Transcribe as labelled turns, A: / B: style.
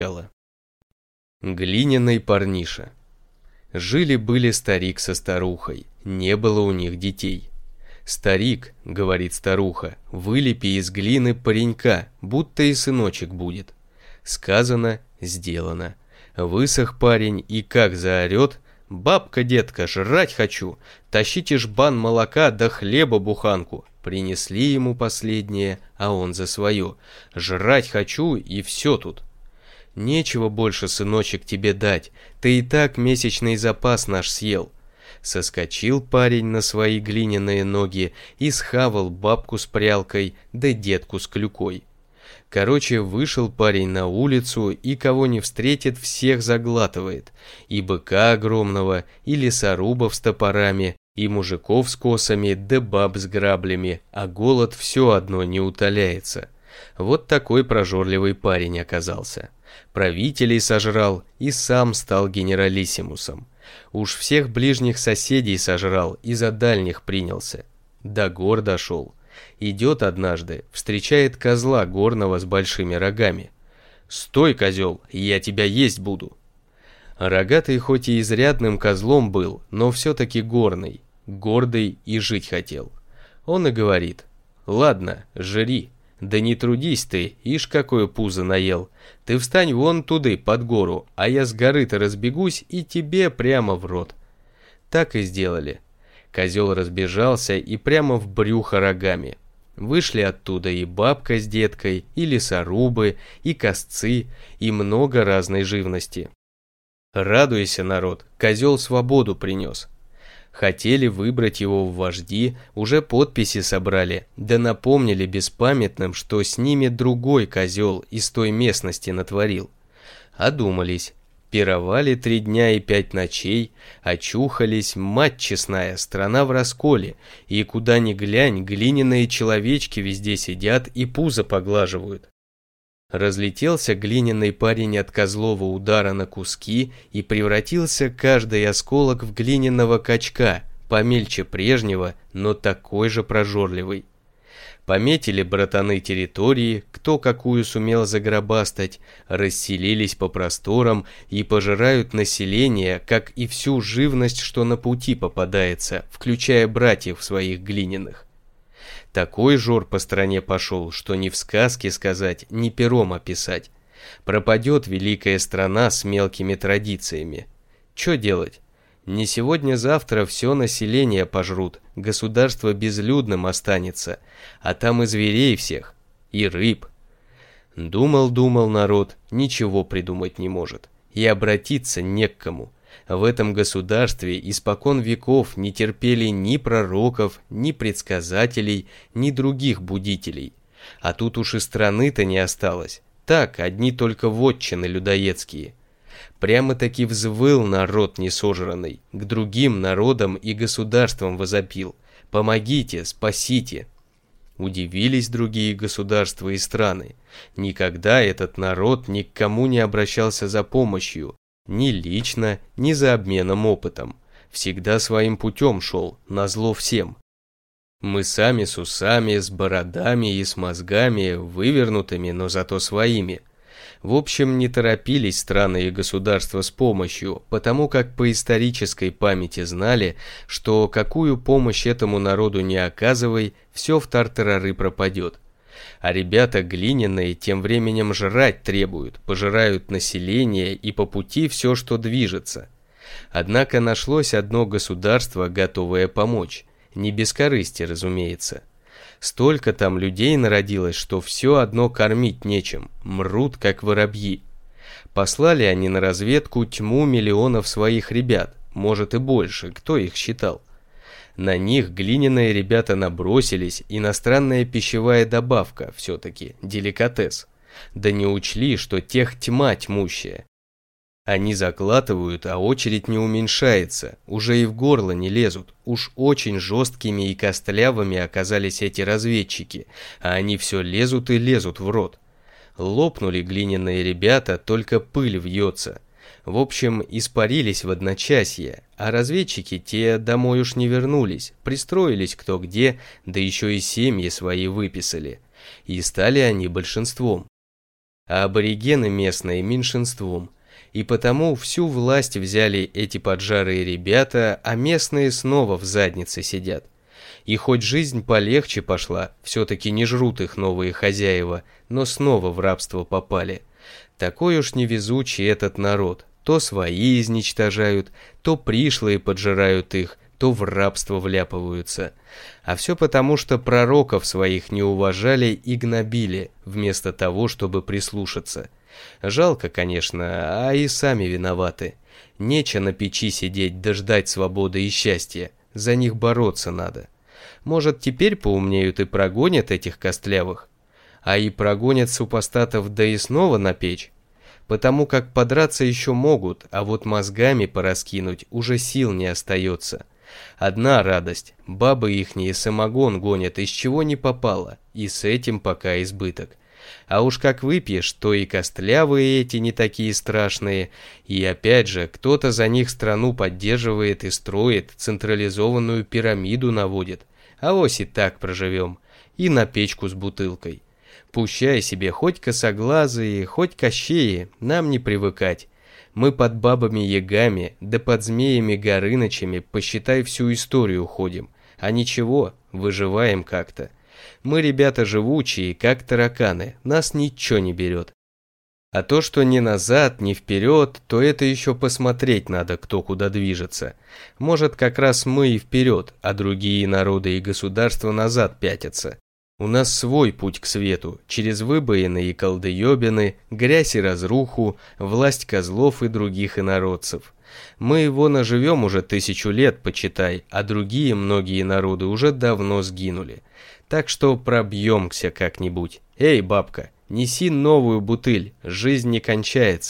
A: Начало. Глиняный парниша. Жили-были старик со старухой, не было у них детей. «Старик», — говорит старуха, — «вылепи из глины паренька, будто и сыночек будет». Сказано, сделано. Высох парень и как заорет, «Бабка, детка, жрать хочу! Тащите жбан молока да хлеба буханку!» Принесли ему последнее, а он за свое. «Жрать хочу, и все тут!» «Нечего больше, сыночек, тебе дать, ты и так месячный запас наш съел!» Соскочил парень на свои глиняные ноги и схавал бабку с прялкой, да детку с клюкой. Короче, вышел парень на улицу и кого не встретит, всех заглатывает. И быка огромного, и лесорубов с топорами, и мужиков с косами, да баб с граблями, а голод все одно не утоляется. Вот такой прожорливый парень оказался. Правителей сожрал и сам стал генералиссимусом. Уж всех ближних соседей сожрал и за дальних принялся. До гор дошел. Идет однажды, встречает козла горного с большими рогами. «Стой, козел, я тебя есть буду!» Рогатый хоть и изрядным козлом был, но все-таки горный, гордый и жить хотел. Он и говорит, «Ладно, жри, да не трудись ты, ишь какое пузо наел. Ты встань вон туды, под гору, а я с горы-то разбегусь и тебе прямо в рот». Так и сделали. Козел разбежался и прямо в брюхо рогами. Вышли оттуда и бабка с деткой, и лесорубы, и косцы, и много разной живности. Радуйся, народ, козел свободу принес. Хотели выбрать его в вожди, уже подписи собрали, да напомнили беспамятным, что с ними другой козел из той местности натворил. Одумались, Пировали три дня и пять ночей, очухались, мать честная, страна в расколе, и куда ни глянь, глиняные человечки везде сидят и пузо поглаживают. Разлетелся глиняный парень от козлова удара на куски и превратился каждый осколок в глиняного качка, помельче прежнего, но такой же прожорливый. Пометили братаны территории, кто какую сумел загробастать, расселились по просторам и пожирают население, как и всю живность, что на пути попадается, включая братьев своих глиняных. Такой жор по стране пошел, что ни в сказке сказать, ни пером описать. Пропадет великая страна с мелкими традициями. Что делать? Не сегодня-завтра все население пожрут, государство безлюдным останется, а там и зверей всех, и рыб. Думал-думал народ, ничего придумать не может, и обратиться не к кому. В этом государстве испокон веков не терпели ни пророков, ни предсказателей, ни других будителей. А тут уж и страны-то не осталось. Так, одни только вотчины людоедские. Прямо-таки взвыл народ несожранный, к другим народам и государствам возопил. «Помогите, спасите!» Удивились другие государства и страны. Никогда этот народ ни к кому не обращался за помощью, ни лично, ни за обменом опытом. Всегда своим путем шел, назло всем. Мы сами с усами, с бородами и с мозгами, вывернутыми, но зато своими. В общем, не торопились страны и государства с помощью, потому как по исторической памяти знали, что какую помощь этому народу не оказывай, все в тартарары пропадет. А ребята глиняные тем временем жрать требуют, пожирают население и по пути все, что движется. Однако нашлось одно государство, готовое помочь. Не без корысти, разумеется. Столько там людей народилось, что все одно кормить нечем, мрут как воробьи. Послали они на разведку тьму миллионов своих ребят, может и больше, кто их считал. На них глиняные ребята набросились, иностранная пищевая добавка все-таки, деликатес. Да не учли, что тех тьма тьмущая, они заклатывают, а очередь не уменьшается, уже и в горло не лезут. Уж очень жесткими и костлявыми оказались эти разведчики, а они все лезут и лезут в рот. Лопнули глиняные ребята, только пыль вьется. В общем, испарились в одночасье, а разведчики те домой уж не вернулись, пристроились кто где, да еще и семьи свои выписали. И стали они большинством. а аборигены местные меньшинством. И потому всю власть взяли эти поджарые ребята, а местные снова в заднице сидят. И хоть жизнь полегче пошла, все-таки не жрут их новые хозяева, но снова в рабство попали. Такой уж невезучий этот народ. То свои изничтожают, то пришлые поджирают их, то в рабство вляпываются. А все потому, что пророков своих не уважали и гнобили, вместо того, чтобы прислушаться. Жалко, конечно, а и сами виноваты. Нече на печи сидеть, дождать свободы и счастья. За них бороться надо. Может, теперь поумнеют и прогонят этих костлявых? А и прогонят супостатов да и снова на печь? Потому как подраться еще могут, а вот мозгами пораскинуть уже сил не остается. Одна радость, бабы ихние самогон гонят из чего не попало, и с этим пока избыток. А уж как выпьешь, то и костлявые эти не такие страшные, и опять же, кто-то за них страну поддерживает и строит, централизованную пирамиду наводит. А ось и так проживем, и на печку с бутылкой. Пущай себе хоть косоглазые, хоть кощеи, нам не привыкать. Мы под бабами-ягами, да под змеями-горынычами, посчитай, всю историю ходим. А ничего, выживаем как-то. Мы ребята живучие, как тараканы, нас ничего не берет. А то, что ни назад, ни вперед, то это еще посмотреть надо, кто куда движется. Может, как раз мы и вперед, а другие народы и государства назад пятятся. У нас свой путь к свету, через выбоины и колдыёбины, грязь и разруху, власть козлов и других инородцев. Мы его наживем уже тысячу лет, почитай, а другие многие народы уже давно сгинули. Так что пробьемся как-нибудь. Эй, бабка, неси новую бутыль, жизнь не кончается.